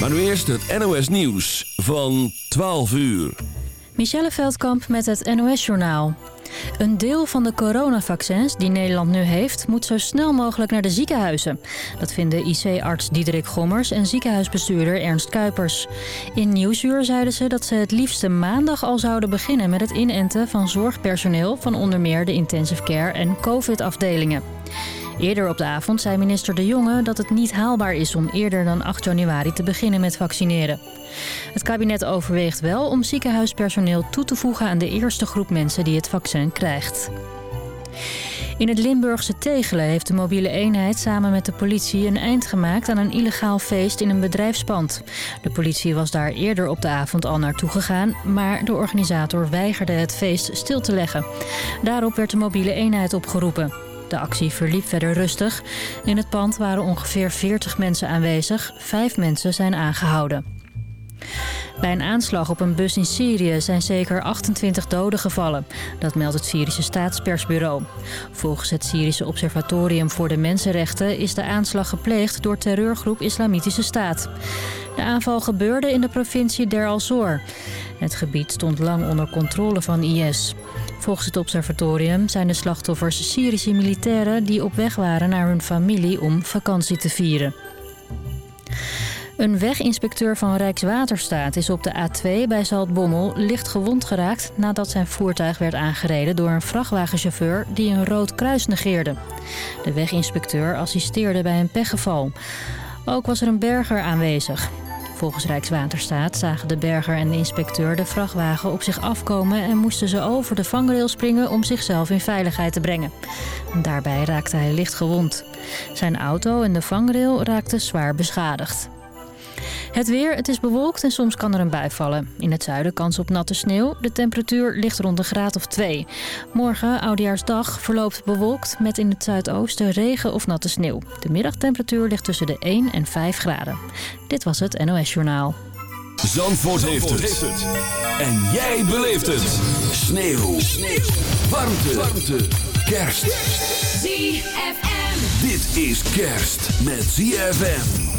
Maar nu eerst het NOS Nieuws van 12 uur. Michelle Veldkamp met het NOS-journaal. Een deel van de coronavaccins die Nederland nu heeft... moet zo snel mogelijk naar de ziekenhuizen. Dat vinden IC-arts Diederik Gommers en ziekenhuisbestuurder Ernst Kuipers. In Nieuwsuur zeiden ze dat ze het liefste maandag al zouden beginnen... met het inenten van zorgpersoneel van onder meer de intensive care en covid-afdelingen. Eerder op de avond zei minister De Jonge dat het niet haalbaar is om eerder dan 8 januari te beginnen met vaccineren. Het kabinet overweegt wel om ziekenhuispersoneel toe te voegen aan de eerste groep mensen die het vaccin krijgt. In het Limburgse Tegelen heeft de mobiele eenheid samen met de politie een eind gemaakt aan een illegaal feest in een bedrijfspand. De politie was daar eerder op de avond al naartoe gegaan, maar de organisator weigerde het feest stil te leggen. Daarop werd de mobiele eenheid opgeroepen. De actie verliep verder rustig. In het pand waren ongeveer 40 mensen aanwezig. Vijf mensen zijn aangehouden. Bij een aanslag op een bus in Syrië zijn zeker 28 doden gevallen. Dat meldt het Syrische staatspersbureau. Volgens het Syrische Observatorium voor de Mensenrechten... is de aanslag gepleegd door terreurgroep Islamitische Staat. De aanval gebeurde in de provincie Der al-Zor. Het gebied stond lang onder controle van IS. Volgens het observatorium zijn de slachtoffers Syrische militairen... die op weg waren naar hun familie om vakantie te vieren. Een weginspecteur van Rijkswaterstaat is op de A2 bij Zaltbommel licht gewond geraakt nadat zijn voertuig werd aangereden door een vrachtwagenchauffeur die een rood kruis negeerde. De weginspecteur assisteerde bij een pechgeval. Ook was er een berger aanwezig. Volgens Rijkswaterstaat zagen de berger en de inspecteur de vrachtwagen op zich afkomen en moesten ze over de vangrail springen om zichzelf in veiligheid te brengen. Daarbij raakte hij licht gewond. Zijn auto en de vangrail raakten zwaar beschadigd. Het weer, het is bewolkt en soms kan er een bui vallen. In het zuiden kans op natte sneeuw. De temperatuur ligt rond een graad of 2. Morgen, oudejaarsdag, verloopt bewolkt met in het zuidoosten regen of natte sneeuw. De middagtemperatuur ligt tussen de 1 en 5 graden. Dit was het NOS Journaal. Zandvoort, heeft, het. En jij beleeft het. Sneeuw. sneeuw. Warmte. Warmte. Kerst. ZFM. Dit is kerst met ZFM.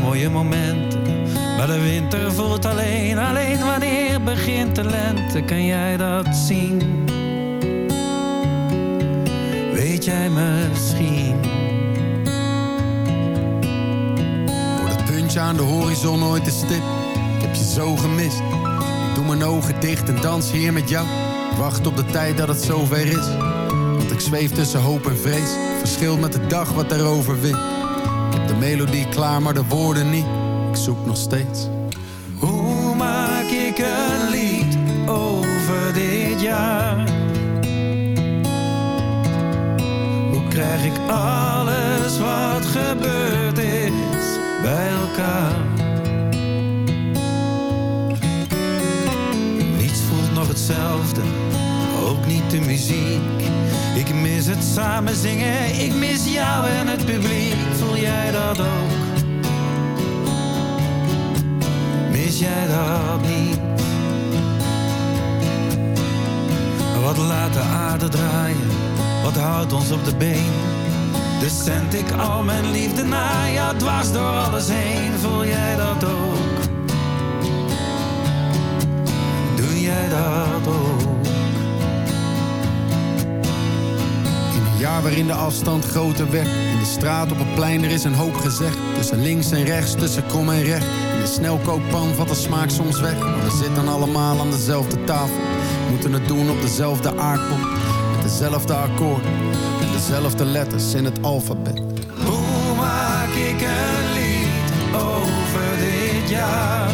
mooie momenten. Maar de winter voelt alleen, alleen wanneer begint de lente. Kan jij dat zien? Weet jij misschien? Voor het puntje aan de horizon ooit een stip. Ik heb je zo gemist. Ik doe mijn ogen dicht en dans hier met jou. Wacht op de tijd dat het zover is. Want ik zweef tussen hoop en vrees. Verschil met de dag wat erover wint melodie klaar, maar de woorden niet. Ik zoek nog steeds. Hoe maak ik een lied over dit jaar? Hoe krijg ik alles wat gebeurd is bij elkaar? Niets voelt nog hetzelfde, ook niet de muziek. Ik mis het samen zingen, ik mis jou en het publiek. Dat ook? Mis jij dat niet? Wat laat de aarde draaien? Wat houdt ons op de been? Dus zend ik al mijn liefde naar jou dwars door alles heen. Voel jij dat ook? Doe jij dat ook? Jaar waarin de afstand groter werd. In de straat op het plein, er is een hoop gezegd. Tussen links en rechts, tussen krom en recht. In de snelkookpan valt de smaak soms weg. Maar we zitten allemaal aan dezelfde tafel. Moeten het doen op dezelfde aardbol. Met dezelfde akkoorden. En dezelfde letters in het alfabet. Hoe maak ik een lied over dit jaar?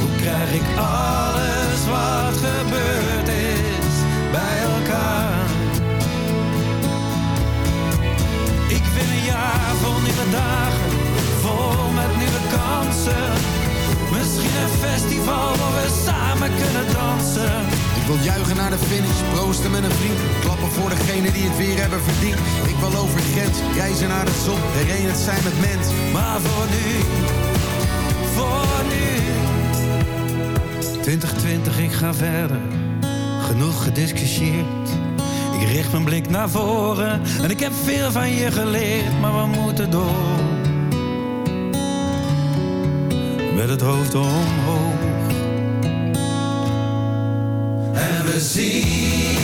Hoe krijg ik alles wat gebeurd nieuwe dagen, vol met nieuwe kansen. Misschien een festival waar we samen kunnen dansen. Ik wil juichen naar de finish, proosten met een vriend. Klappen voor degene die het weer hebben verdiend. Ik wil over grens, reizen naar de zon. Herenigd zijn met mens. Maar voor nu, voor nu. 2020, ik ga verder. Genoeg gediscussieerd. Ik richt mijn blik naar voren. En ik heb veel van je geleerd, maar we moeten door. Met het hoofd omhoog. En we zien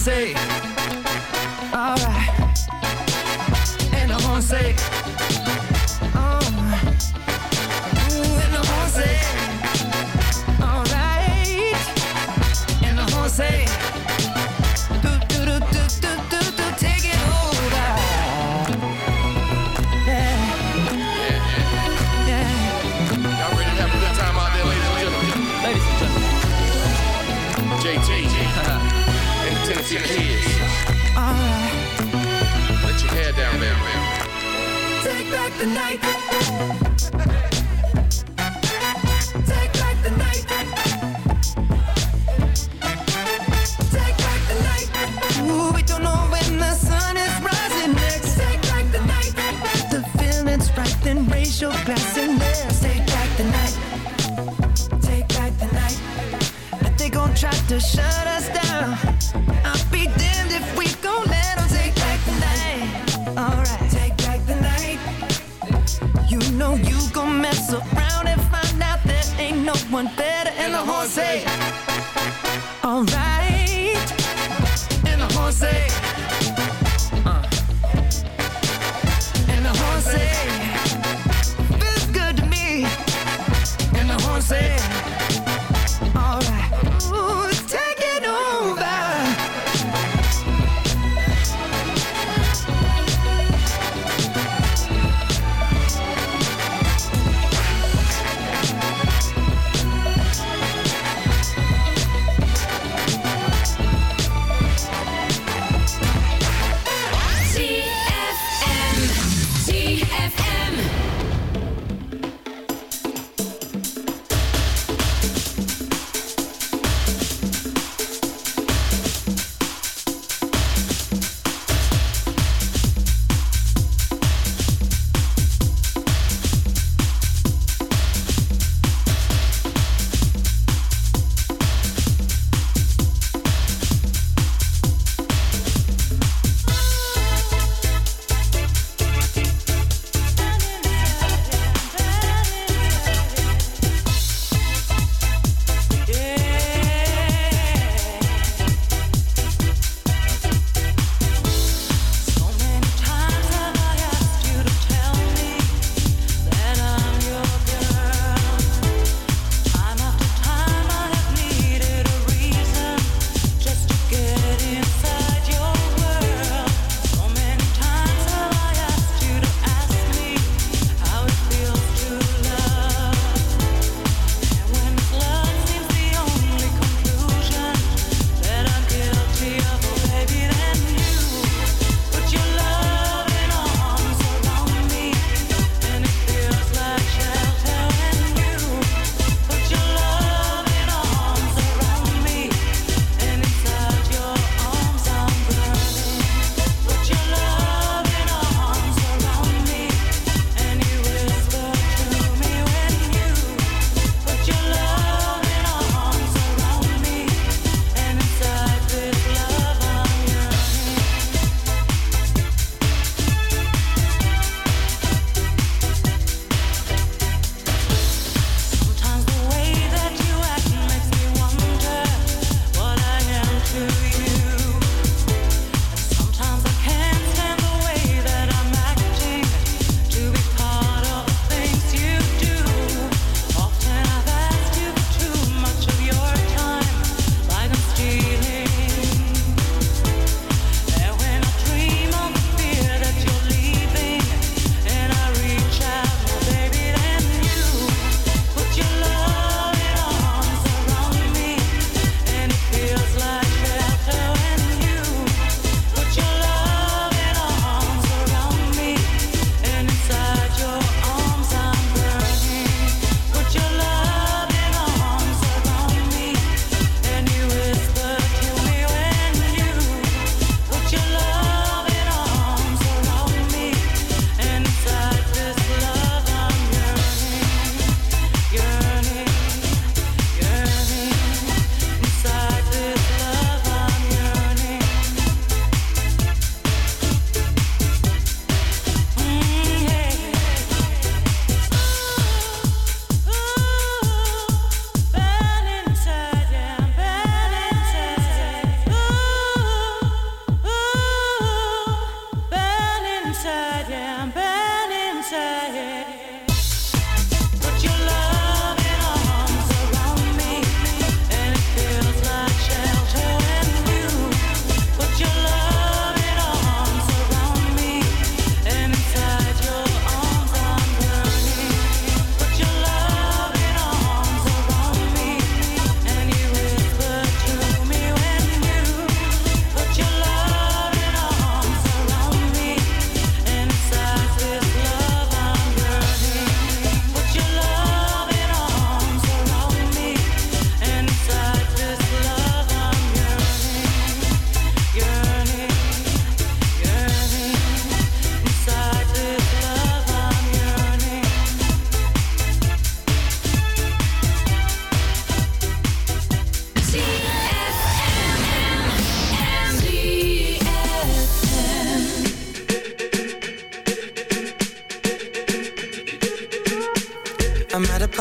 say. the night.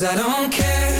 Cause I don't care.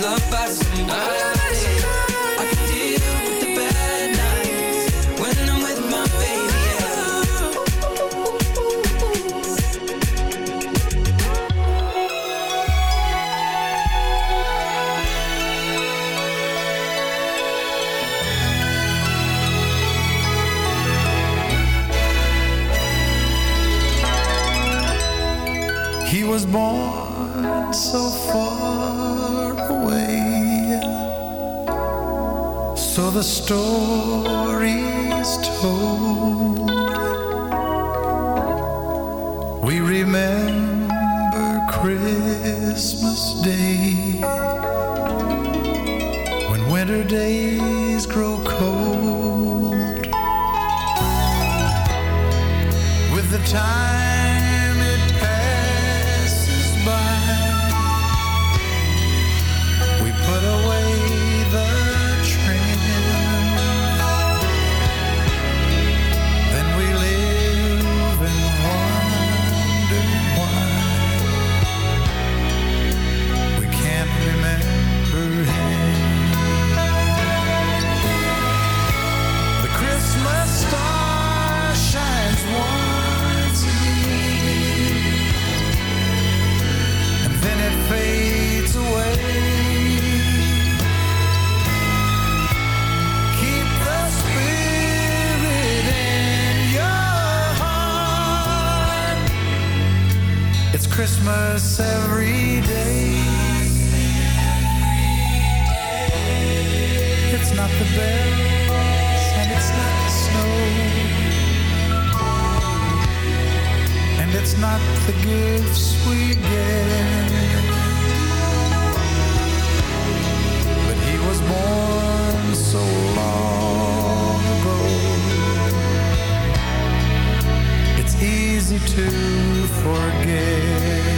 love by it's not the gifts we get. But he was born so long ago. It's easy to forget.